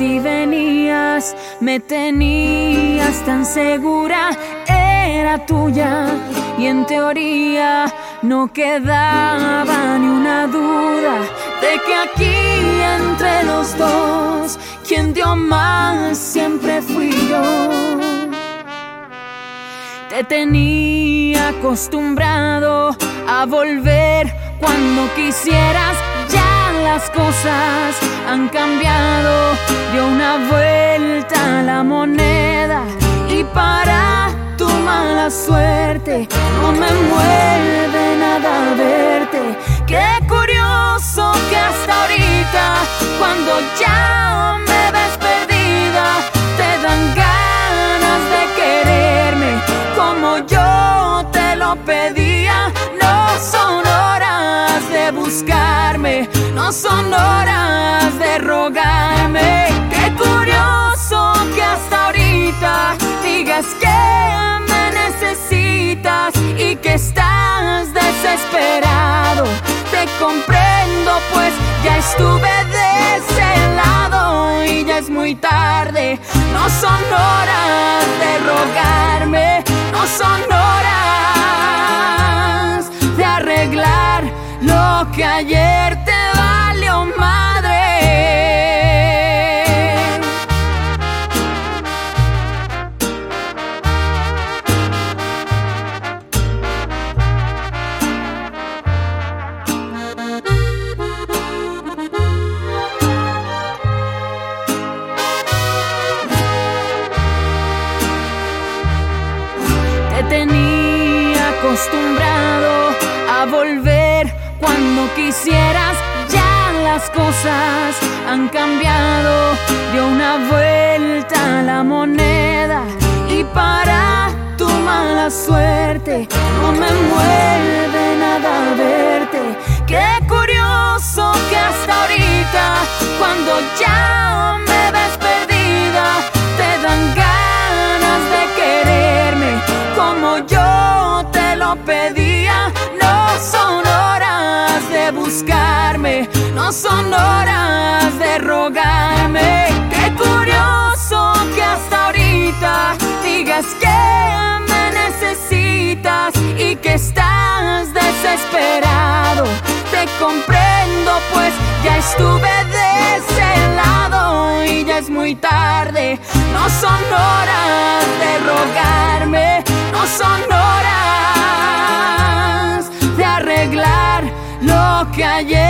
y venías, me tenías tan segura, era tuya y en teoría no quedaba ni una duda de que aquí entre los dos, quien dio más siempre fui yo. Te tenía acostumbrado a volver cuando quisieras, ya las cosas han cambiado, dio una vuelta a la moneda y para tu mala suerte no me mueve nada verte. Qué curioso que hasta ahorita, cuando ya me ves perdida, te dan ganas de quererme como yo te lo pedía. No son horas de rogarme. Qué curioso que hasta ahorita digas que me necesitas y que estás desesperado. Te comprendo, pues ya estuve de ese lado y ya es muy tarde. No son horas de rogarme, no son horas de arreglar lo que ayer te acostumbrado a volver cuando quisieras. Ya las cosas han cambiado. Dio una vuelta a la moneda y para tu mala suerte no me mueve lo pedía. No son horas de buscarme, no son horas de rogarme. Qué curioso que hasta ahorita digas que me necesitas y que estás desesperado. Te comprendo, pues ya estuve de ese lado y ya es muy tarde. No son horas de rogarme, no son horas que